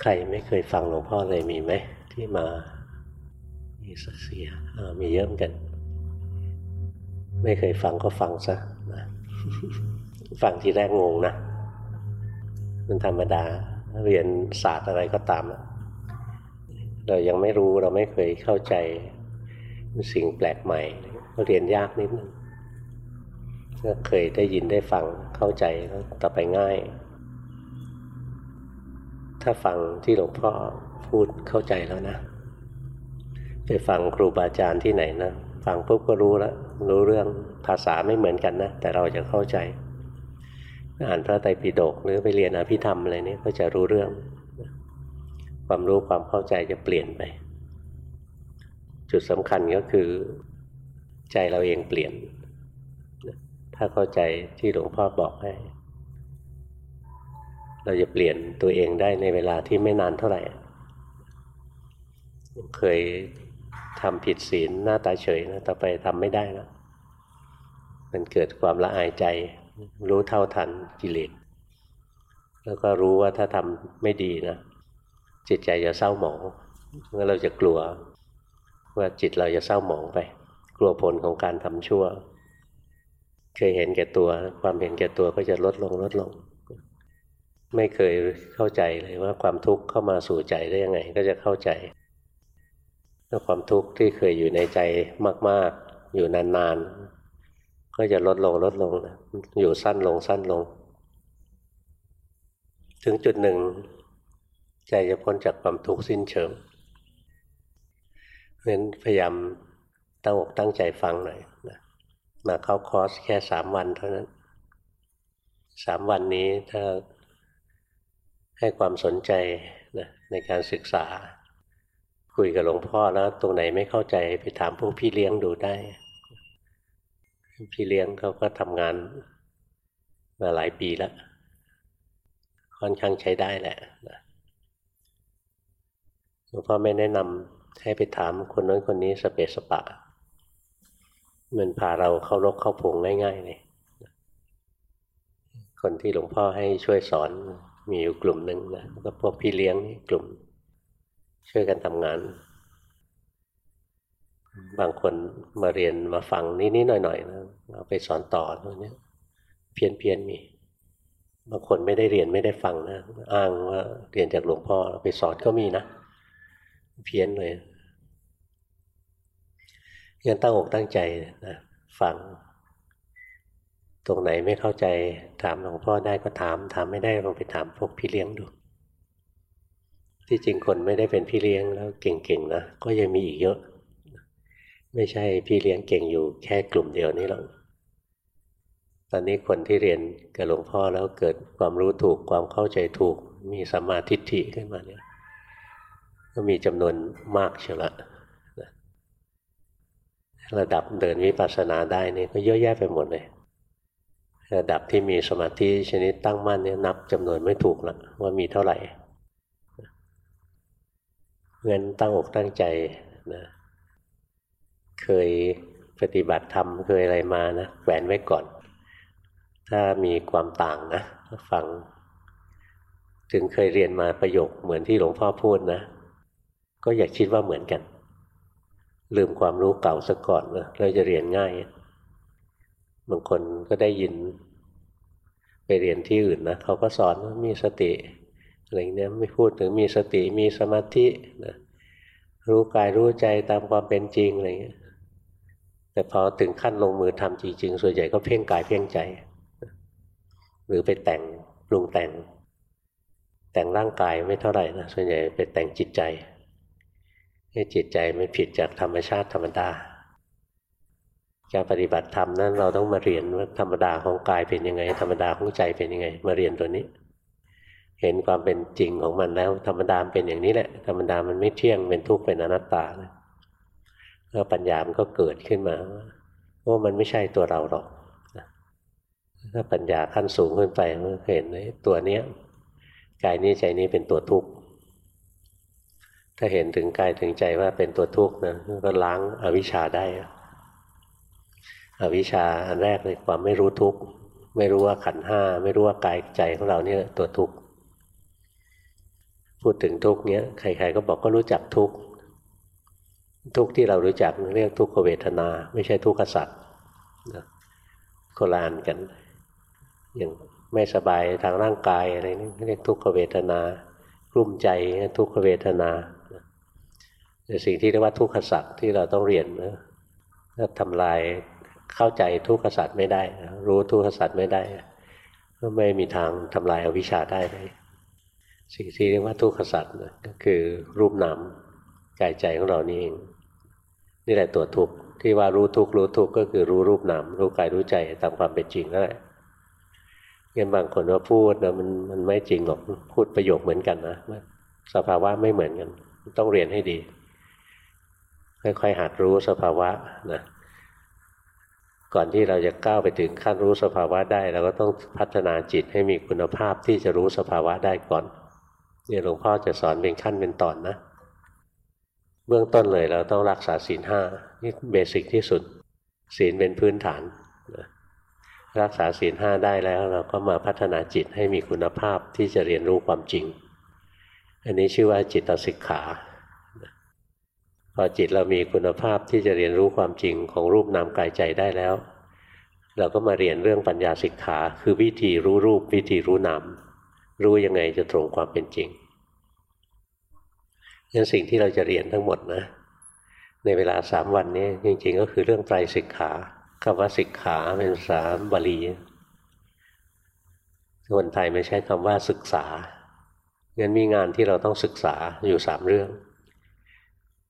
ใครไม่เคยฟังหลวงพ่อเลยมีไหมที่มามีสักเสียมีเยอะเหมือนกัน ไม่เคยฟังก็ฟังซะนะฟังทีแรกงงนะมันธรรมดาเรียนศาสตร์อะไรก็ตาม เรายังไม่รู้เราไม่เคยเข้าใจสิ่งแปลกใหม่ก็เรียนยากนิดนึงก็เคยได้ยินได้ฟังเข้าใจต่อไปง่าย ถ้าฟังที่หลวงพ่อพูดเข้าใจแล้วนะ ไปฟังครูบาอาจารย์ที่ไหนนะ ฟังปุ๊บก็รู้แล้วรู้เรื่องภาษาไม่เหมือนกันนะ แต่เราจะเข้าใจ อ่านพระไตรปิฎกหรือไปเรียนอภิธรรมอะไรนี้ก็จะรู้เรื่อง ความรู้ความเข้าใจจะเปลี่ยนไป จุดสำคัญก็คือ ใจเราเองเปลี่ยน ถ้าเข้าใจที่หลวงพ่อบอกให้ เราจะเปลี่ยนตัวเองได้ในเวลาที่ไม่นานเท่าไหร่ เคยทำผิดศีลหน้าตาเฉยนะต่อไปทำไม่ได้แล้วมันเกิดความละอายใจ รู้เท่าทันกิเลสแล้วก็รู้ว่าถ้าทำไม่ดีนะจิตใจจะเศร้าหมองเมื่อเราจะกลัวว่าจิตเราจะเศร้าหมองไป กลัวผลของการทำชั่ว เคยเห็นแก่ตัว ความเห็นแก่ตัวก็จะลดลงลดลง ไม่เคยเข้าใจเลยว่าความทุกข์เข้ามาสู่ใจได้ยังไง ก็จะเข้าใจแล้วความทุกข์ที่เคยอยู่ในใจมาก ๆ อยู่นานๆ ก็จะลดลงลดลงอยู่สั้นลงสั้นลง ถึงจุดหนึ่ง ใจจะพ้นจากความทุกข์สิ้นเชิงเพราะนั้นพยายามตั้งอกตั้งใจฟังหน่อยนะมาเข้าคอร์สแค่สามวันเท่านั้นสามวันนี้ถ้า ให้ความสนใจนะในการศึกษา คุยกับหลวงพ่อแล้ว ตรงไหนไม่เข้าใจไปถามพวกพี่เลี้ยงดูได้ พี่เลี้ยงเขาก็ทำงานมาหลายปีแล้วค่อนข้างใช้ได้แหละหลวงพ่อไม่แนะนำให้ไปถามคนน้นคนนี้สเปสปะ มันพาเราเข้ารกเข้าผงง่ายๆเลยคนที่หลวงพ่อให้ช่วยสอน มีอยู่กลุ่มหนึ่งนะก็พวกพี่เลี้ยงนี่กลุ่ม ช่วยกันทำงาน บางคนมาเรียนมาฟังนิดๆหน่อยๆนะเอาไปสอนต่อตรงนี้เพี้ยนเพียนมี บางคนไม่ได้เรียนไม่ได้ฟังนะอ้างว่าเรียนจากหลวงพ่อไปสอนก็มีนะ เพี้ยนเลยยังตั้งอกตั้งใจนะฟัง ตรงไหนไม่เข้าใจถามหลวงพ่อได้ก็ถาม ถามไม่ได้ลองไปถามพวกพี่เลี้ยงดู ที่จริงคนไม่ได้เป็นพี่เลี้ยงแล้วเก่งๆนะก็ยังมีอีกเยอะ ไม่ใช่พี่เลี้ยงเก่งอยู่แค่กลุ่มเดียวนี้หรอกตอนนี้คนที่เรียนกับหลวงพ่อแล้วเกิดความรู้ถูกความเข้าใจถูก มีสัมมาทิฏฐิขึ้นมาเนี่ยก็มีจำนวนมากเชียวละระดับเดินวิปัสสนาได้นี่ก็เยอะแยะไปหมดเลย ระดับที่มีสมาธิชนิดตั้งมั่นเนี่ยนับจำนวนไม่ถูกละว่ามีเท่าไหร่เงินตั้งอกตั้งใจนะเคยปฏิบัติธรรมเคยอะไรมานะแขวนไว้ก่อน ถ้ามีความต่างนะฟัง ถึงเคยเรียนมาประโยคเหมือนที่หลวงพ่อพูดนะ ก็อย่าคิดว่าเหมือนกัน ลืมความรู้เก่าซะก่อนนะเราจะเรียนง่าย บางคนก็ได้ยิน ไปเรียนที่อื่นนะเขาก็สอนว่ามีสติอะไรเนี้ยไม่พูดถึงมีสติมีสมาธินะรู้กายรู้ใจตามความเป็นจริงอะไรเงี้ยแต่พอถึงขั้นลงมือทำจริงๆส่วนใหญ่ก็เพ่งกายเพ่งใจ หรือไปแต่งปรุงแต่ง แต่งร่างกายไม่เท่าไหร่นะส่วนใหญ่ไปแต่งจิตใจให้จิตใจไม่ผิดจากธรรมชาติธรรมดา การปฏิบัติธรรมนั้นเราต้องมาเรียนว่าธรรมดาของกายเป็นยังไง ธรรมดาของใจเป็นยังไง มาเรียนตัวนี้ เห็นความเป็นจริงของมันแล้ว ธรรมดาเป็นอย่างนี้แหละ ธรรมดามันไม่เที่ยงเป็นทุกข์เป็นอนัตตาแล้วปัญญามันก็เกิดขึ้นมาว่ามันไม่ใช่ตัวเราหรอกถ้าปัญญาขั้นสูงขึ้นไปมันเห็นตัวเนี้ยกายนี้ใจนี้เป็นตัวทุกข์ถ้าเห็นถึงกายถึงใจว่าเป็นตัวทุกข์นะก็ล้างอาวิชชาได้ อวิชชาอันแรกเลยความไม่รู้ทุกข์ไม่รู้ว่าขันห้าไม่รู้ว่ากายใจของเราเนี่ยตัวทุกข์พูดถึงทุกเนี้ยใครๆก็บอกก็รู้จักทุกข์ทุกข์ที่เรารู้จักเรียกทุกขเวทนา ไม่ใช่ทุกขสัตว์นะโคลานกัน อย่างไม่สบายทางร่างกายอะไรนี่เรียกทุกขเวทนากลุ้มใจทุกขเวทนาแต่สิ่งที่เรียกว่าทุกขสัตว์ที่เราต้องเรียนนะทำลาย เข้าใจทุกขสัตว์ไม่ได้รู้ทุกขสัตว์ไม่ได้ก็ไม่มีทางทำลายอาวิชชาได้เลยสิ่งที่เรียกว่าทุกขสัตว์ก็คือรูปนามกายใจของเรานี่เองนี่แหละตัวทุกข์ที่ว่ารู้ทุกข์รู้ทุกข์ก็คือรู้รูปนามรู้กายรู้ใจตามความเป็นจริงนั่นแหละงั้นบางคนว่าพูดนะมันมันไม่จริงหรอกพูดประโยคเหมือนกันนะสภาวะไม่เหมือนกัน ต้องเรียนให้ดี ค่อยๆหัดรู้สภาวะนะ ก่อนที่เราจะก้าวไปถึงขั้นรู้สภาวะได้เราก็ต้องพัฒนาจิตให้มีคุณภาพที่จะรู้สภาวะได้ก่อนเนี่ยหลวงพ่อจะสอนเป็นขั้นเป็นตอนนะ เบื้องต้นเลยเราต้องรักษาศีลห้านี่เบสิกที่สุด ศีลเป็นพื้นฐาน รักษาศีลห้าได้แล้วเราก็มาพัฒนาจิตให้มีคุณภาพที่จะเรียนรู้ความจริง อันนี้ชื่อว่าจิตสิกขา อจิตเรามีคุณภาพที่จะเรียนรู้ความจริงของรูปนามกายใจได้แล้ว เราก็มาเรียนเรื่องปัญญาสิกขา คือวิธีรู้รูปวิธีรู้นามรู้ยังไงจะตรงความเป็นจริงงั้นสิ่งที่เราจะเรียนทั้งหมดนะ ในเวลาสามวันนี้จริงๆ ก็คือเรื่องไตรสิกขาคำว่าสิกขาเป็นภาษาบาลีคนไทยไม่ใช้คำว่าศึกษางั้นมีงานที่เราต้องศึกษาอยู่สามเรื่อง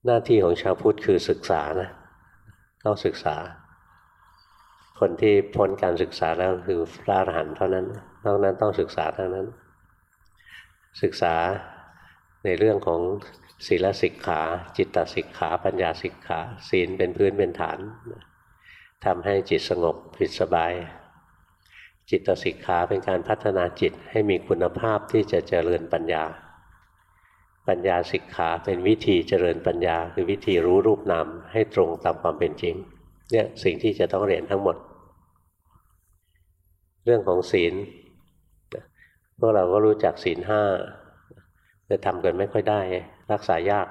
หน้าที่ของชาวพุทธคือศึกษานะต้องศึกษา คนที่พ้นการศึกษาแล้วคือพระอรหันต์เท่านั้นนอกนั้นต้องศึกษาเท่านั้น ศึกษาในเรื่องของศีลสิกขา จิตตสิกขา ปัญญาสิกขา ศีลเป็นพื้นเป็นฐานทำให้จิตสงบผิดสบาย จิตตสิกขาเป็นการพัฒนาจิตให้มีคุณภาพที่จะเจริญปัญญา ปัญญาสิกขาเป็นวิธีเจริญปัญญา คือวิธีรู้รูปนามให้ตรงตามความเป็นจริง เนี่ยสิ่งที่จะต้องเรียนทั้งหมด เรื่องของศีลพวกเราก็รู้จักศีลห้าแต่ทำกันไม่ค่อยได้ รักษายาก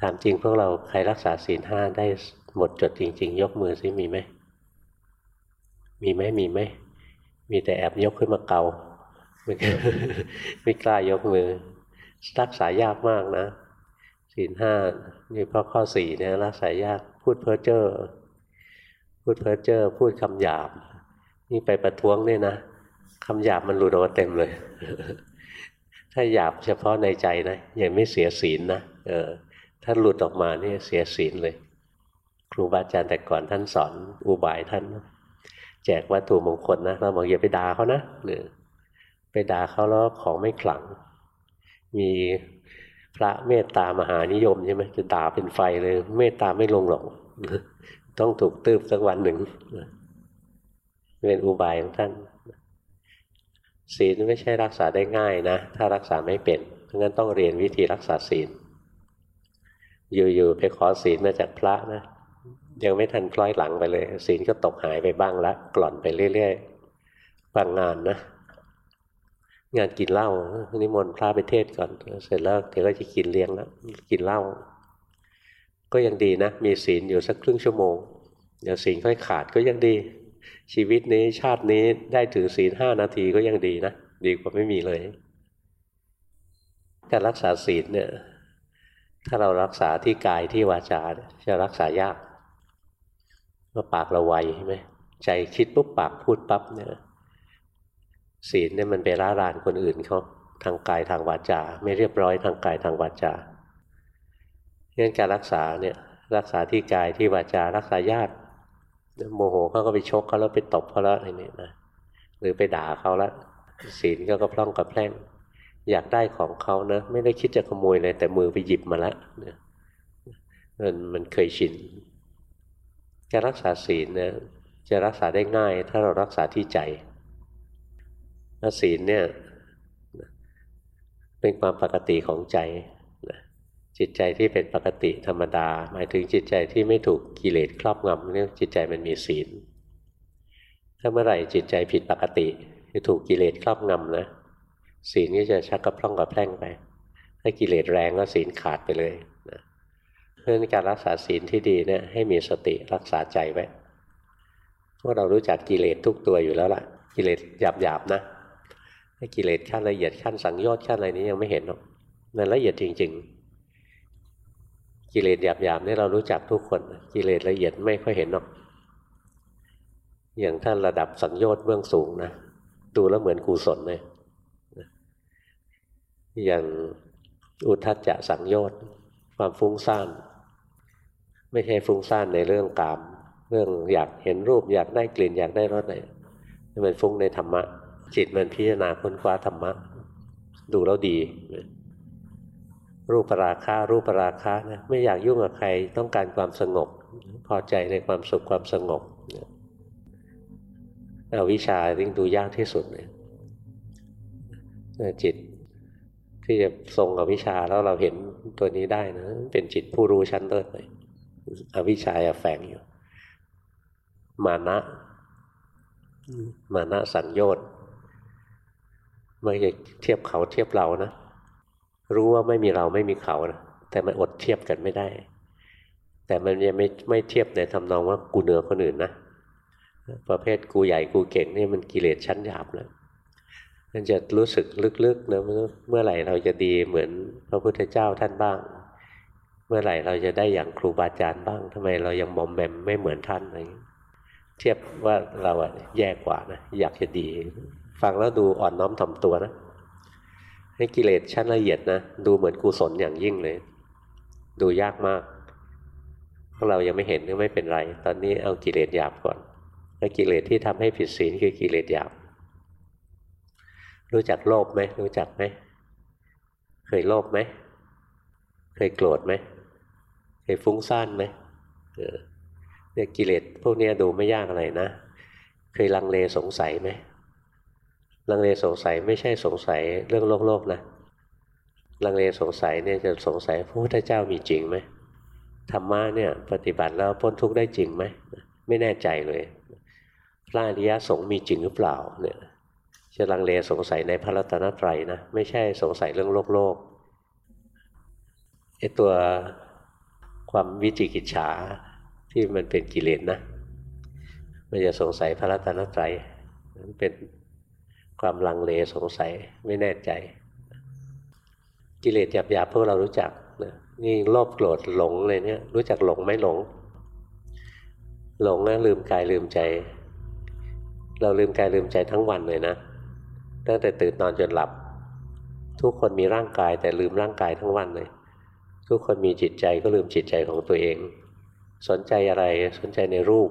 ถามจริงพวกเราใครรักษาศีลห้าได้หมดจดจริง ๆ ยกมือซิมีไหม มีไหมมีไหม มีแต่แอบยกขึ้นมาเกาไม่กล้ายกมือ รักษายากมากนะศีลห้านี่เพราะข้อสี่เนี่ยรักษายากพูดเพ้อเจ้อพูดเพ้อเจ้อพูดคำหยาบ นี่ไปประท้วงเนี่ยนะคำหยาบมันหลุดออกมาเต็มเลย ถ้าหยาบเฉพาะในใจนะยังไม่เสียศีลนะเออถ้าหลุดออกมาเนี่เสียศีลเลย ครูบาอาจารย์แต่ก่อนท่านสอนอุบายท่าน แจกวัตถุมงคลนะเราบอกอย่าไปด่าเขานะหรือไปด่าเขาแล้วของไม่ขลัง มีพระเมตตามหานิยมใช่ไหมจะด่าเป็นไฟเลย เมตตาไม่ลงหรอกต้องถูกตืบสักวันหนึ่งเป็นอุบายของท่านศีลไม่ใช่รักษาได้ง่ายนะ ถ้ารักษาไม่เป็นเพราะงั้นต้องเรียนวิธีรักษาศีล อยู่ๆไปขอศีลมาจากพระนะยังไม่ทันคล้อยหลังไปเลย ศีลก็ตกหายไปบ้างละกล่อนไปเรื่อยๆบางงานนะ งานกินเหล้านิมนต์พระไปเทศก่อน เสร็จแล้วเดี๋ยวก็จะกินเลี้ยงแล้วกินเหล้าก็ยังดีนะ มีศีลอยู่สักครึ่งชั่วโมง เดี๋ยวศีลค่อยขาดก็ยังดี ชีวิตนี้ชาตินี้ได้ถือศีลห้านาทีก็ยังดีนะ ดีกว่าไม่มีเลย การรักษาศีลเนี่ย ถ้าเรารักษาที่กายที่วาจาจะรักษายากเพราะปากเราไวใช่ไหมใจคิดปุ๊บปากพูดปั๊บเนี่ย ศีลเนี่ยมันไปล่ารานคนอื่นเขาทางกายทางวาจา ไม่เรียบร้อยทางกายทางวาจาเรื่องการรักษาเนี่ยรักษาที่กายที่วาจารักษายากโมโหเขาก็ไปชกเขาแล้วไปตบเขาแล้วอะไรนี่นะหรือไปด่าเขาแล้วศีลก็กระพร่องกระแพร่งอยากได้ของเขานะไม่ได้คิดจะขโมยเลย แต่มือไปหยิบมาแล้วเนี่ยมันมันเคยชินการรักษาศีลเนี่ยจะรักษาได้ง่าย ถ้าเรารักษาที่ใจ ศีลเนี่ยเป็นความปกติของใจจิตใจที่เป็นปกติธรรมดา หมายถึงจิตใจที่ไม่ถูกกิเลสครอบงำเนี่ยจิตใจมันมีศีล ถ้าเมื่อไหร่จิตใจผิดปกติคือถูกกิเลสครอบงำนะศีลก็จะชักกระพร่องกระแพร่งไป ถ้ากิเลสแรงก็ศีลขาดไปเลยนะเพราะฉะนั้นการรักษาศีลที่ดีเนี่ยให้มีสติรักษาใจไว้พวกเรารู้จักกิเลสทุกตัวอยู่แล้วล่ะ กิเลสหยาบๆนะ ถ้ากิเลสขั้นละเอียดขั้นสังโยชน์ขั้นอะไรนี้ยังไม่เห็นหรอกมันละเอียดจริง ๆ กิเลสหยาบๆนี่เรารู้จักทุกคน กิเลสละเอียดไม่ค่อยเห็นหรอก อย่างท่านระดับสังโยชน์เบื้องสูงนะดูแล้วเหมือนกุศลเลยอย่างอุทธัจจะสังโยชน์ความฟุ้งซ่านไม่ใช่ฟุ้งซ่านในเรื่องกาม เรื่องอยากเห็นรูปอยากได้กลิ่นอยากได้รสอะไรมันฟุ้งในธรรมะ จิตมันพิจารณาค้นคว้าธรรมะ ดูแล้วดี รูปราคารูปราคานะไม่อยากยุ่งกับใครต้องการความสงบ พอใจในความสุขความสงบเอาวิชายิ่งดูยากที่สุดเลยจิตที่จะทรงอวิชาแล้วเราเห็นตัวนี้ได้นะ เป็นจิตผู้รู้ชั้นเลิศเลยอวิชาแฝงอยู่ มานะ มานะสัญญน์ ไม่ใช่เทียบเขาเทียบเรานะรู้ว่าไม่มีเราไม่มีเขานะแต่มันอดเทียบกันไม่ได้ แต่มันยังไม่ไม่เทียบในทำนองว่ากูเหนือคนอื่นนะประเภทกูใหญ่กูเก่งนี่มันกิเลสชั้นหยาบแล้วมันจะรู้สึกลึกๆนะเมื่อไหร่เราจะดีเหมือนพระพุทธเจ้าท่านบ้าง เมื่อไหร่เราจะได้อย่างครูบาอาจารย์บ้างทำไมเรายังมอมแมมไม่เหมือนท่านอะไรเทียบว่าเราอะแย่กว่านะอยากจะดี ฟังแล้วดูอ่อนน้อมถ่อมตัวนะให้กิเลสชั้นละเอียดนะดูเหมือนกุศลอย่างยิ่งเลย ดูยากมากพวกเรายังไม่เห็นก็ไม่เป็นไร ตอนนี้เอากิเลสหยาบก่อน แล้วกิเลสที่ทำให้ผิดศีลคือกิเลสหยาบ รู้จักโลภไหมรู้จักไหมเคยโลภไหมเคยโกรธไหมเคยฟุ้งซ่านไหมเนี่ยกิเลสพวกนี้ดูไม่ยากอะไรนะ เคยลังเลสงสัยไหม ลังเลสงสัยไม่ใช่สงสัยเรื่องโลกโลกนะลังเลสงสัยเนี่ยจะสงสัยพระพุทธเจ้ามีจริงไหมธรรมะเนี่ยปฏิบัติแล้วพ้นทุกข์ได้จริงไหมไม่แน่ใจเลยพระอริยสงฆ์มีจริงหรือเปล่าเนี่ยจะลังเลสงสัยในพระรัตนตรัยนะไม่ใช่สงสัยเรื่องโลกโลกไอตัวความวิจิกิจฉาที่มันเป็นกิเลสนะมันจะสงสัยพระรัตนตรัยมันเป็น ความลังเลสงสัยไม่แน่ใจ กิเลสหยาบๆพวกเรารู้จักนะนี่โลภโกรธหลงเลยเนี่ย รู้จักหลงไม่หลง หลงนะลืมกายลืมใจ เราลืมกายลืมใจทั้งวันเลยนะตั้งแต่ตื่นนอนจนหลับ ทุกคนมีร่างกายแต่ลืมร่างกายทั้งวันเลย ทุกคนมีจิตใจก็ลืมจิตใจของตัวเอง สนใจอะไรสนใจในรูป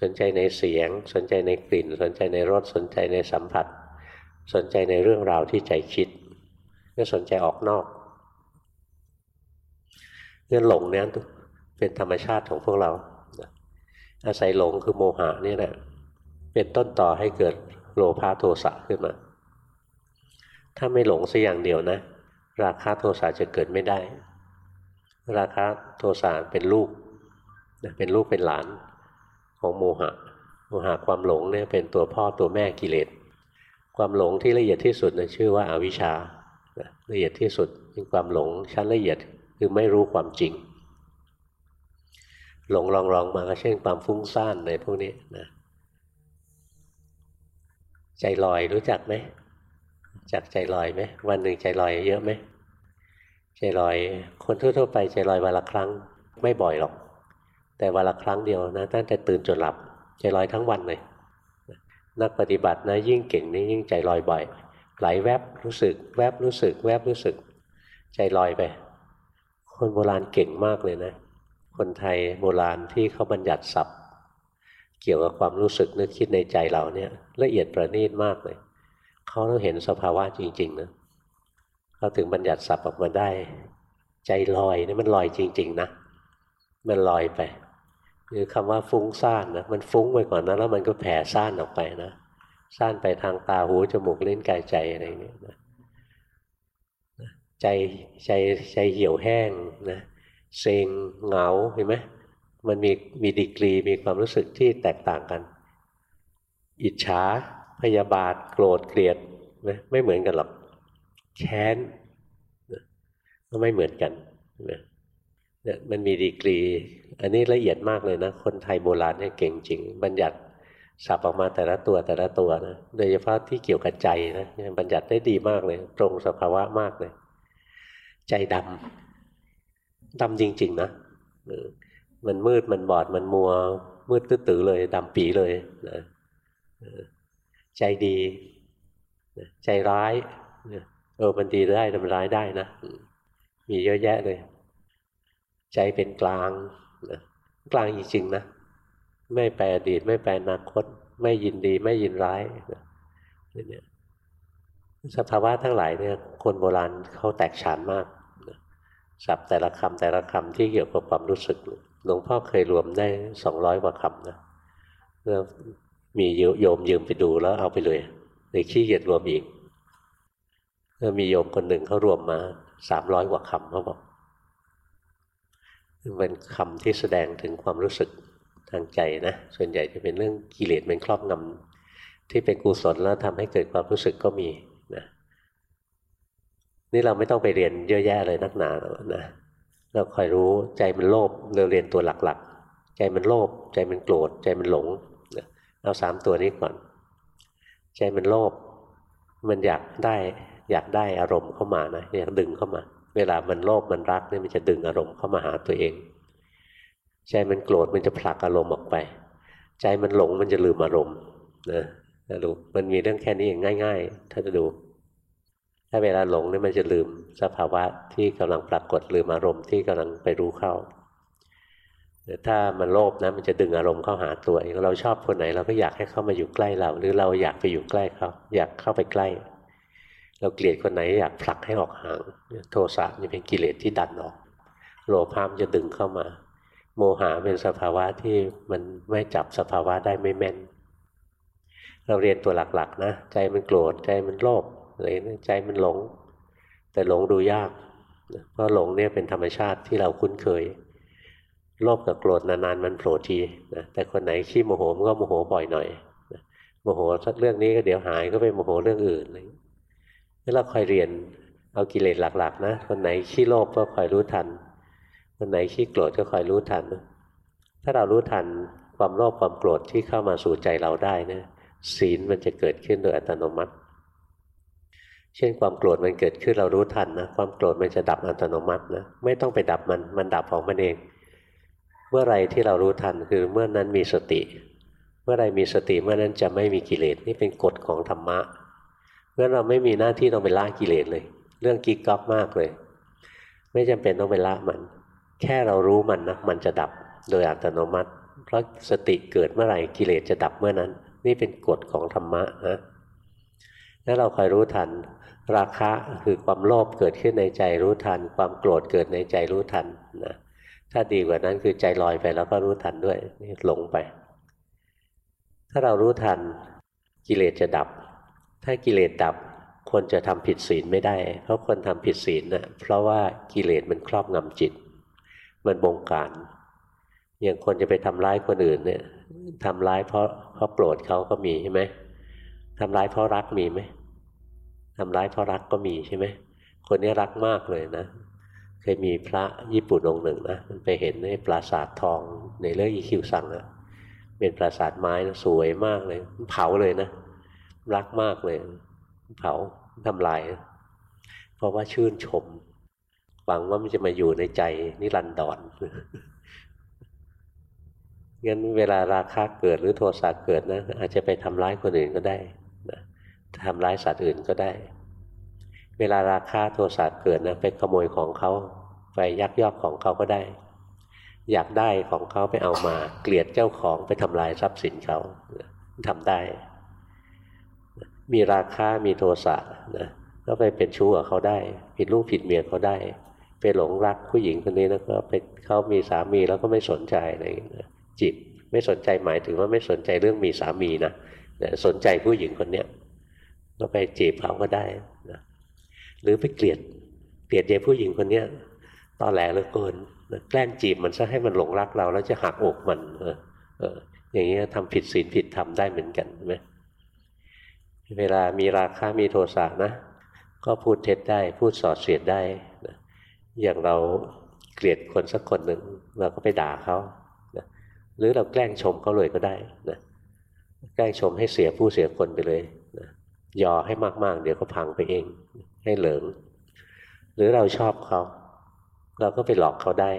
สนใจในเสียง สนใจในกลิ่น สนใจในรสสนใจในสัมผัส สนใจในเรื่องราวที่ใจคิดไม่สนใจออกนอกเนี่ยหลงเนี่ยเป็นธรรมชาติของพวกเรา อาศัยหลงคือโมหะนี่แหละ เป็นต้นต่อให้เกิดโลภะโทสะขึ้นมา ถ้าไม่หลงสักอย่างเดียวนะ ราคะโทสะจะเกิดไม่ได้ ราคะโทสะเป็นลูกเป็นลูกเป็นหลาน ของโมหะ โมหะความหลงเนี่ยเป็นตัวพ่อตัวแม่กิเลส ความหลงที่ละเอียดที่สุดนะชื่อว่าอาวิชชาละเอียดที่สุดเป็นความหลงชั้นละเอียดคือไม่รู้ความจริง หลงรองๆมาก็เช่นความฟุ้งซ่านในพวกนี้นะใจลอยรู้จักไหมจักใจลอยไหมวันหนึ่งใจลอยเยอะไหมใจลอย คนทั่วๆไปใจลอยวันละครั้งไม่บ่อยหรอก แต่วันละครั้งเดียวนะตั้งแต่ตื่นจนหลับใจลอยทั้งวันเลยนักปฏิบัตินะยิ่งเก่งนี่ยิ่งใจลอยบ่อย ไหลแวบรู้สึก แวบรู้สึก แวบรู้สึก ใจลอยไป คนโบราณเก่งมากเลยนะ คนไทยโบราณที่เขาบัญญัติศัพท์ เกี่ยวกับความรู้สึกนึกคิดในใจเราเนี่ย ละเอียดประณีตมากเลยเขาต้องเห็นสภาวะจริงๆนะเขาถึงบัญญัติศัพท์ออกมาได้ ใจลอยนี่มันลอยจริง ๆ นะมันลอยไป หรือคำว่าฟุ้งซ่านนะมันฟุ้งไปก่อนนะแล้วมันก็แผ่ซ่านออกไปนะซ่านไปทางตาหูจมูกลิ้นกายใจอะไรเงี้ยนะใจใจใจเหี่ยวแห้งนะเซ็งเหงาเห็นไหมมันมีมีดีกรีมีความรู้สึกที่แตกต่างกัน อิจฉาพยาบาทโกรธเกลียดไหมไม่เหมือนกันหรอกแค้นก็ไม่เหมือนกัน เนี่ยมันมีดีกรี อันนี้ละเอียดมากเลยนะ คนไทยโบราณเนี่ยเก่งจริง บัญญัติสับออกมาแต่ละตัวแต่ละตัวนะโดยเฉพาะที่เกี่ยวกับใจนะบัญญัติได้ดีมากเลย ตรงสภาวะมากเลย ใจดำดำจริง ๆ นะมันมืดมันบอดมันมัว มืดตื้อเลยดำปีเลยนะใจดีใจร้ายเออมันดีได้มันร้ายได้นะมีเยอะแยะเลย ใจเป็นกลางนะกลางจริงๆนะไม่แปลอดีตไม่แปลอนาคต ไม่ยินดีไม่ยินร้ายนะเนี่ยสภาวะทั้งหลายเนี่ย คนโบราณเขาแตกฉานมากศัพท์แต่ละคำแต่ละคำที่เกี่ยวกับความรู้สึกหลวงพ่อเคยรวมได้สองร้อยกว่าคำนะแล้วมีโยมยืมไปดูแล้วเอาไปเลยเลยขี้เกียจรวมอีกแล้วมีโยมคนหนึ่งเขารวมมาสามร้อยกว่าคำเขาบอก เป็นคำที่แสดงถึงความรู้สึกทางใจนะ ส่วนใหญ่จะเป็นเรื่องกิเลสเป็นครอบงำที่เป็นกุศลแล้วทำให้เกิดความรู้สึกก็มีนะนี่เราไม่ต้องไปเรียนเยอะแยะเลยนักหนาแล้วนะเราคอยรู้ใจมันโลภเราเรียนตัวหลักๆ ใจมันโลภใจมันโกรธใจมันหลงเอาสามตัวนี้ก่อน ใจมันโลภมันอยากได้ อยากได้อารมณ์เข้ามานะอยากดึงเข้ามา เวลามันโลภมันรักเนี่ยมันจะดึงอารมณ์เข้ามาหาตัวเอง ใจมันโกรธมันจะผลักอารมณ์ออกไป ใจมันหลงมันจะลืมอารมณ์นะดูมันมีเรื่องแค่นี้เองง่าย ๆ ถ้าจะดู ถ้าเวลาหลงเนี่ยมันจะลืมสภาวะที่กำลังปรากฏลืมอารมณ์ที่กำลังไปรู้เข้าถ้ามันโลภนะมันจะดึงอารมณ์เข้าหาตัวเองเราชอบคนไหนเราก็อยากให้เข้ามาอยู่ใกล้เรา หรือเราอยากไปอยู่ใกล้เขาอยากเข้าไปใกล้ เราเกลียดคนไหนอยากผลักให้ออกห่าง โทสะนี่เป็นกิเลสที่ดันออก โลภามจะดึงเข้ามา โมหะเป็นสภาวะที่มันไม่จับสภาวะได้ไม่แม่น เราเรียนตัวหลักๆนะ ใจมันโกรธใจมันโลภอะไรนะใจมันหลง แต่หลงดูยากเพราะหลงเนี่ยเป็นธรรมชาติที่เราคุ้นเคย โลภกับโกรธนานๆมันโผล่ทีนะแต่คนไหนขี้โมโหมันก็โมโหบ่อยหน่อยโมโหสักเรื่องนี้ก็เดี๋ยวหายก็ไปโมโหเรื่องอื่นอะไรนี่ เราคอยเรียนเอากิเลสหลัก ๆ นะ คนไหนขี้โลภก็คอยรู้ทัน คนไหนขี้โกรธก็คอยรู้ทัน ถ้าเรารู้ทันความโลภความโกรธที่เข้ามาสู่ใจเราได้นะศีลมันจะเกิดขึ้นโดยอัตโนมัติ เช่นความโกรธมันเกิดขึ้นเรารู้ทันนะความโกรธมันจะดับอัตโนมัตินะไม่ต้องไปดับมันมันดับของมันเอง เมื่อไรที่เรารู้ทันคือเมื่อนั้นมีสติ เมื่อไรมีสติเมื่อนั้นจะไม่มีกิเลสนี่เป็นกฎของธรรมะ เพราะเราไม่มีหน้าที่ต้องไปละกิเลสเลย เรื่องกิ๊กก๊อกมากเลย ไม่จำเป็นต้องไปละมัน แค่เรารู้มันนะมันจะดับโดยอัตโนมัติ เพราะสติเกิดเมื่อไหร่กิเลสจะดับเมื่อนั้น นี่เป็นกฎของธรรมะนะแล้วเราคอยรู้ทัน ราคะคือความโลภเกิดขึ้นในใจรู้ทัน ความโกรธเกิดในใจรู้ทันนะถ้าดีกว่านั้นคือใจลอยไปแล้วก็รู้ทันด้วยนี่หลงไป ถ้าเรารู้ทันกิเลสจะดับ ถ้ากิเลสดับคนจะทำผิดศีลไม่ได้ เพราะคนทำผิดศีลนะ่ะเพราะว่ากิเลสมันครอบงำจิต มันบงการอย่างคนจะไปทำร้ายคนอื่นเนี่ยทำร้ายเพราะเพราะโกรธเขาก็มีใช่ไหมทำร้ายเพราะรักมีไหมทำร้ายเพราะรักก็มีใช่ไหมคนนี้รักมากเลยนะเคยมีพระญี่ปุ่นองค์หนึ่งนะมันไปเห็นในปราสาททองในเรื่องอีคิวซังนะเป็นปราสาทไม้นะสวยมากเลยเผาเลยนะ รักมากเลย เผาทำลาย เพราะว่าชื่นชมหวังว่ามันจะมาอยู่ในใจนิรันดรงั้นเวลาราคะเกิดหรือโทสะเกิดนะ อาจจะไปทำร้ายคนอื่นก็ได้นะทำร้ายสัตว์อื่นก็ได้ เวลาราคะโทสะเกิดนะไปขโมยของเขาไปยักยอกของเขาก็ได้ อยากได้ของเขาไปเอามา เกลียดเจ้าของไปทำลายทรัพย์สินเขาทำได้ มีราคามีโทสะนะก็ไปเป็นชู้กับเขาได้ ผิดลูกผิดเมียเขาได้ ไปหลงรักผู้หญิงคนนี้แล้วก็ไปเขามีสามีแล้วก็ไม่สนใจอะไรอย่างเงี้ยจิตไม่สนใจหมายถึงว่าไม่สนใจเรื่องมีสามีนะสนใจผู้หญิงคนเนี้ยก็ไปจีบเขาก็ได้นะหรือไปเกลียดเกลียดเยผู้หญิงคนเนี้ยตอแหลเหลือเกินแกล้งจีบมันซะให้มันหลงรักเราแล้วจะหักอกมันเออเอออย่างเงี้ยทำผิดศีลผิดธรรมได้เหมือนกันใช่ไหม เวลามีราคะมีโทสะนะ ก็พูดเท็จได้พูดสอดเสียดได้นะอย่างเราเกลียดคนสักคนหนึ่งเราก็ไปด่าเขานะหรือเราแกล้งชมเขาเลยก็ได้นะแกล้งชมให้เสียผู้เสียคนไปเลยนะยอให้มากๆ เดี๋ยวก็พังไปเอง ให้เหลิง หรือเราชอบเขา เราก็ไปหลอกเขาได้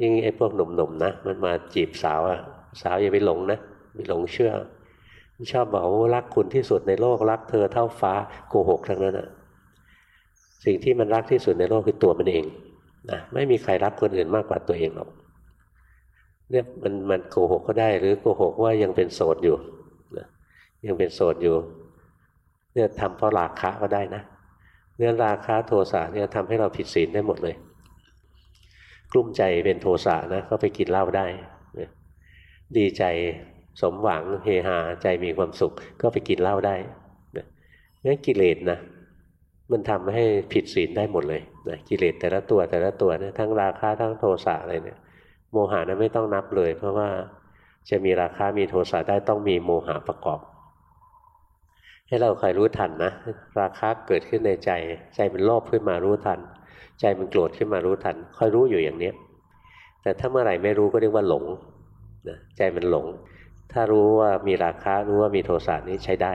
ยิ่งไอ้พวกหนุ่มๆนะมันมาจีบสาวอะสาวอย่าไปหลงนะไปหลงเชื่อ ชอบบอกว่ารักคุณที่สุดในโลกรักเธอเท่าฟ้าโกหกทั้งนั้นอะสิ่งที่มันรักที่สุดในโลกคือตัวมันเองนะไม่มีใครรักคนอื่นมากกว่าตัวเองหรอกเนี่ยมันมันโกหกก็ได้ หรือโกหกว่ายังเป็นโสดอยู่นะยังเป็นโสดอยู่เนี่ยทำเพราะราคะก็ได้นะเนี่ยราคะโทสะเนี่ยทำให้เราผิดศีลได้หมดเลยกลุ้มใจเป็นโทสะนะก็ไปกินเหล้าได้ ดีใจ สมหวังเฮฮาใจมีความสุข ก็ไปกินเหล้าได้เนี่ยกิเลสนะมันทำให้ผิดศีลได้หมดเลยนะกิเลสแต่ละตัวแต่ละตัวเนี่ยทั้งราคะทั้งโทสะอะไรเนี่ย โมหะนั้นไม่ต้องนับเลย เพราะว่าจะมีราคามีโทสะได้ต้องมีโมหะประกอบ ให้เราคอยรู้ทันนะ ราคะเกิดขึ้นในใจ ใจมันโลภขึ้นมารู้ทัน ใจมันโกรธขึ้นมารู้ทันคอยรู้อยู่อย่างเนี้ยแต่ถ้าเมื่อไหร่ไม่รู้ก็เรียกว่าหลงนะใจมันหลง ถ้ารู้ว่ามีราคะรู้ว่ามีโทสะนี้ใช้ได้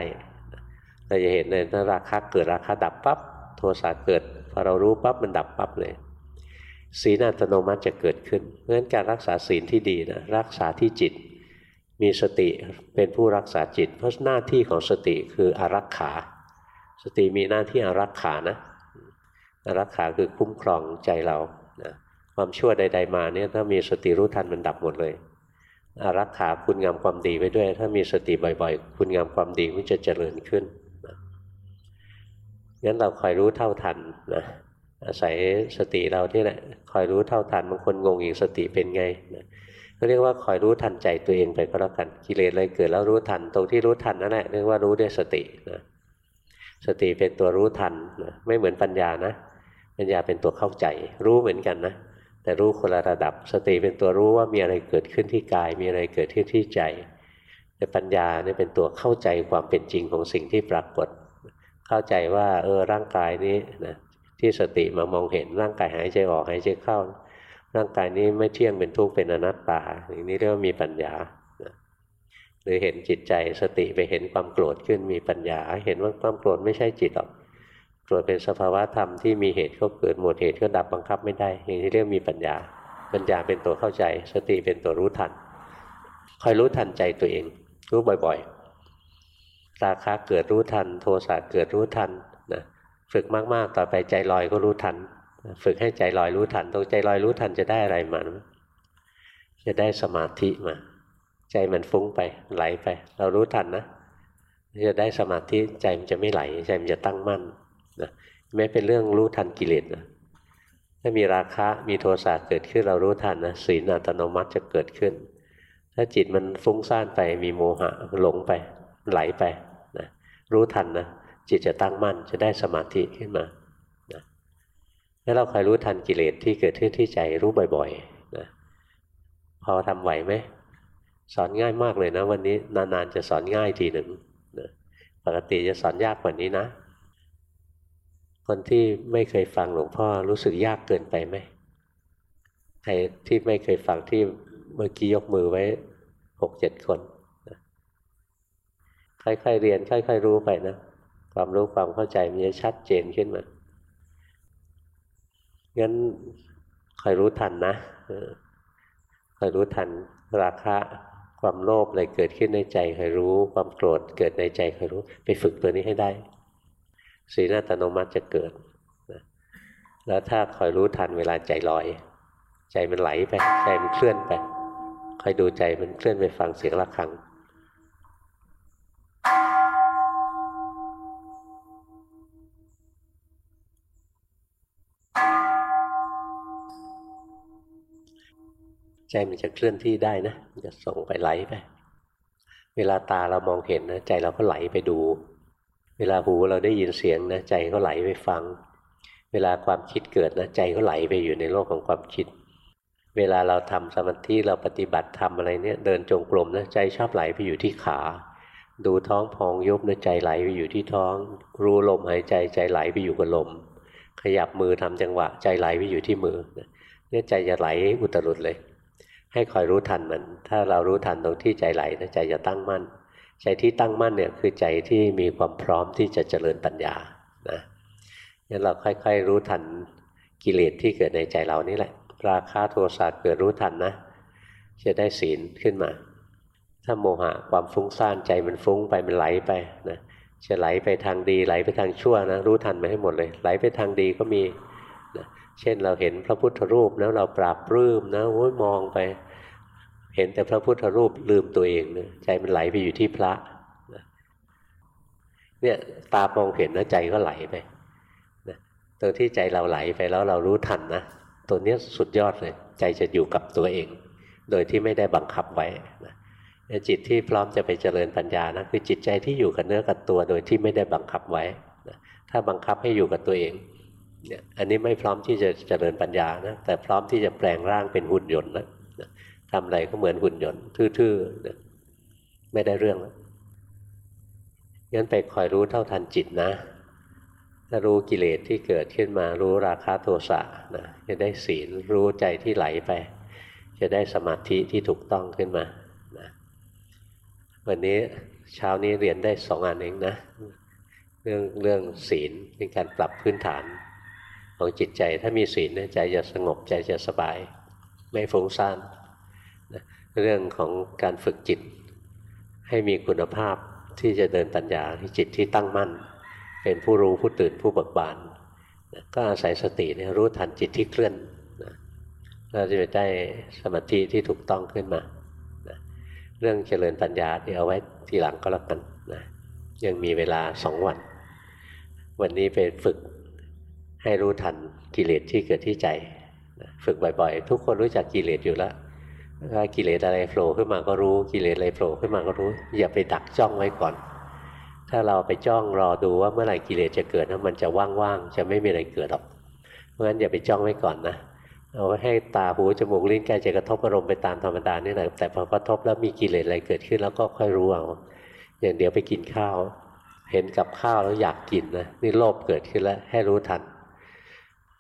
เราจะเห็นเลยถ้าราคะเกิดราคะดับปับ๊บโทสะเกิดพอเรารู้ปั๊บมันดับปั๊บเลยศีลอัตโนมัติจะเกิดขึ้นเพราะฉะนั้นการรักษาศีลที่ดีนะรักษาที่จิต มีสติเป็นผู้รักษาจิต เพราะหน้าที่ของสติคืออารักขา สติมีหน้าที่อารักขานะอารักขาคือคุ้มครองใจเรานะความชั่วใด ๆ มาเนี่ยถ้ามีสติรู้ทันมันดับหมดเลย อารักขาคุณงามความดีไว้ด้วย ถ้ามีสติบ่อยๆ คุณงามความดีมันจะเจริญขึ้นงั้นเราคอยรู้เท่าทันนะอาศัยสติเราที่แหละคอยรู้เท่าทันบางคนงงอีกสติเป็นไงนะก็เรียกว่าคอยรู้ทันใจตัวเองไปก็แล้วกันกิเลสอะไรเกิดแล้วรู้ทัน ตรงที่รู้ทันนั่นแหละเรียกว่ารู้ด้วยสตินะสติเป็นตัวรู้ทันนะไม่เหมือนปัญญานะปัญญาเป็นตัวเข้าใจ รู้เหมือนกันนะ แต่รู้คนละระดับ สติเป็นตัวรู้ว่ามีอะไรเกิดขึ้นที่กาย มีอะไรเกิดขึ้นที่ใจ แต่ปัญญาเนี่ยเป็นตัวเข้าใจความเป็นจริงของสิ่งที่ปรากฏ เข้าใจว่าเออร่างกายนี้นะที่สติมามองเห็นร่างกายหายใจออกหายใจเข้า ร่างกายนี้ไม่เที่ยงเป็นทุกข์เป็นอนัตตาอย่างนี้เรียกว่ามีปัญญาหรือเห็นจิตใจสติไปเห็นความโกรธขึ้นมีปัญญา เห็นว่าความโกรธไม่ใช่จิตหรอก โกรธเป็นสภาวะธรรมที่มีเหตุก็เกิดหมดเหตุก็ดับบังคับไม่ได้อย่างนี้เรียกมีปัญญา ปัญญาเป็นตัวเข้าใจ สติเป็นตัวรู้ทันคอยรู้ทันใจตัวเอง รู้บ่อยๆราคะเกิดรู้ทัน โทสะเกิดรู้ทันนะฝึกมากๆ ต่อไปใจลอยก็รู้ทัน ฝึกให้ใจลอยรู้ทัน ตรงใจลอยรู้ทันจะได้อะไรมาจะได้สมาธิมา ใจมันฟุ้งไปไหลไป เรารู้ทันนะ จะได้สมาธิใจมันจะไม่ไหล ใจมันจะตั้งมั่น นะไม่เป็นเรื่องรู้ทันกิเลสนะถ้ามีราคะมีโทสะเกิดขึ้นเรารู้ทันนะศีลอัตโนมัติจะเกิดขึ้น ถ้าจิตมันฟุ้งซ่านไปมีโมหะหลงไปไหลไปรู้ทันนะจิตจะตั้งมั่นจะได้สมาธิขึ้นมานะแล้วเราคอยรู้ทันกิเลสที่เกิดขึ้นที่ใจรู้บ่อยๆนะพอทำไหวไหมสอนง่ายมากเลยนะ วันนี้นานๆจะสอนง่ายทีหนึ่งนะปกติจะสอนยากกว่านี้นะ คนที่ไม่เคยฟังหลวงพ่อรู้สึกยากเกินไปไหมใครที่ไม่เคยฟังที่เมื่อกี้ยกมือไว้หกเจ็ดคนค่อยๆเรียน ค่อยๆรู้ไปนะความรู้ความเข้าใจมันจะชัดเจนขึ้นมางั้นคอยรู้ทันนะคอยรู้ทันราคะความโลภอะไรเกิดขึ้นในใจคอยรู้ ความโกรธเกิดในใจคอยรู้ ไปฝึกตัวนี้ให้ได้ สีหน้าตโนมัติจะเกิดนะแล้วถ้าคอยรู้ทันเวลาใจลอย ใจมันไหลไป ใจมันเคลื่อนไปคอยดูใจมันเคลื่อนไปฟังเสียงะระฆังใจมันจะเคลื่อนที่ได้นะ มันจะส่งไปไหลไป เวลาตาเรามองเห็นนะ ใจเราก็ไหลไปดู เวลาหูเราได้ยินเสียงนะใจก็ไหลไปฟัง เวลาความคิดเกิดนะใจก็ไหลไปอยู่ในโลกของความคิด เวลาเราทำสมาธิเราปฏิบัติทำอะไรเนี่ยเดินจงกรมนะใจชอบไหลไปอยู่ที่ขา ดูท้องพองยุบนะใจไหลไปอยู่ที่ท้อง รู้ลมหายใจใจไหลไปอยู่กับลม ขยับมือทำจังหวะ ใจไหลไปอยู่ที่มือเนี่ยใจจะไหลอุตรุดเลย ให้คอยรู้ทันมัน ถ้าเรารู้ทันตรงที่ใจไหลนะใจจะตั้งมั่น ใจที่ตั้งมั่นเนี่ยคือใจที่มีความพร้อมที่จะเจริญปัญญานะงั้นเราค่อยๆรู้ทันกิเลสที่เกิดในใจเรานี่แหละ ราคะโทสะเกิดรู้ทันนะ จะได้ศีลขึ้นมา ถ้าโมหะความฟุ้งซ่านใจมันฟุ้งไปมันไหลไปนะจะไหลไปทางดีไหลไปทางชั่วนะรู้ทันมันให้หมดเลย ไหลไปทางดีก็มีนะเช่นเราเห็นพระพุทธรูปแล้วเราปราบปลื้มนะโอ้ยมองไป เห็นแต่พระพุทธรูปลืมตัวเองนะใจมันไหลไปอยู่ที่พระเนี่ยตามองเห็นนะใจก็ไหลไปนะตัวที่ใจเราไหลไปแล้วเรารู้ทันนะตัวนี้สุดยอดเลย ใจจะอยู่กับตัวเอง โดยที่ไม่ได้บังคับไว้นะจิตที่พร้อมจะไปเจริญปัญญานะคือจิตใจที่อยู่กับเนื้อกับตัวโดยที่ไม่ได้บังคับไว้นะถ้าบังคับให้อยู่กับตัวเองเนี่ยอันนี้ไม่พร้อมที่จะเจริญปัญญานะแต่พร้อมที่จะแปลงร่างเป็นหุ่นยนต์นะ ทำอะไรก็เหมือนหุ่นยนต์ทื่อๆนะไม่ได้เรื่องแล้วงั้นไปคอยรู้เท่าทันจิตนะถ้ารู้กิเลสที่เกิดขึ้นมารู้ราคะโทสะนะจะได้ศีลรู้ใจที่ไหลไป จะได้สมาธิที่ถูกต้องขึ้นมานะวันนี้เช้านี้เรียนได้สองอันเองนะ เรื่องเรื่องศีลเป็นการปรับพื้นฐานของจิตใจถ้ามีศีลใจจะสงบใจจะสบาย ไม่ฟุ้งซ่าน เรื่องของการฝึกจิต ให้มีคุณภาพที่จะเดินปัญญาที่จิตที่ตั้งมั่น เป็นผู้รู้ผู้ตื่นผู้เบิกบานนะก็อาศัยสติเนี่ยรู้ทันจิตที่เคลื่อนนะเราจะได้สมาธิที่ถูกต้องขึ้นมานะเรื่องเจริญปัญญาที่เอาไว้ทีหลังก็แล้วกันนะยังมีเวลาสองวัน วันนี้ไปฝึกให้รู้ทันกิเลสที่เกิดที่ใจ ฝึกบ่อยๆ ทุกคนรู้จักกิเลสอยู่แล้ว ถ้ากิเลสอะไรโผล่ขึ้นมาก็รู้กิเลสอะไรโผล่ขึ้นมาก็รู้ อย่าไปดักจ้องไว้ก่อน ถ้าเราไปจ้องรอดูว่าเมื่อไหร่กิเลสจะเกิดนะมันจะว่างๆจะไม่มีอะไรเกิดหรอกเพราะฉะนั้นอย่าไปจ้องไว้ก่อนนะเอาไว้ให้ตาหูจมูกลิ้นกายใจกระทบอารมณ์ไปตามธรรมดานี่แหละแต่พอกระทบแล้วมีกิเลสอะไรเกิดขึ้นแล้วก็ค่อยรู้เอาอย่างเดี๋ยวไปกินข้าว เห็นกับข้าวแล้วอยากกินนะนี่โลภเกิดขึ้นแล้วให้รู้ทัน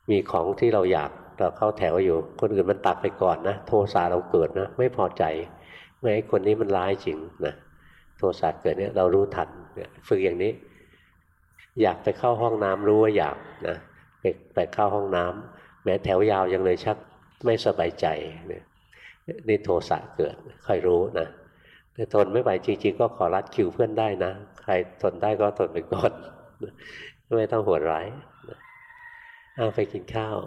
มีของที่เราอยาก เราเข้าแถวอยู่ คนอื่นมันตักไปก่อนนะ โทสะเราเกิดนะ ไม่พอใจไม่ให้คนนี้มันร้ายจริงนะโทสะเกิดเนี่ยเรารู้ทันฝึกอย่างนี้ อยากไปเข้าห้องน้ำรู้ว่าอยากนะไปไปเข้าห้องน้ำแม้แถวยาวยังเลยชักไม่สบายใจเนี่ยนี่โทสะเกิดค่อยรู้นะถ้าทนไม่ไหวจริง ๆ ก็ขอรัดคิวเพื่อนได้นะ ใครทนได้ก็ทนไปก่อนไม่ต้องโหดร้ายเอาไปกินข้าว